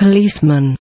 policeman.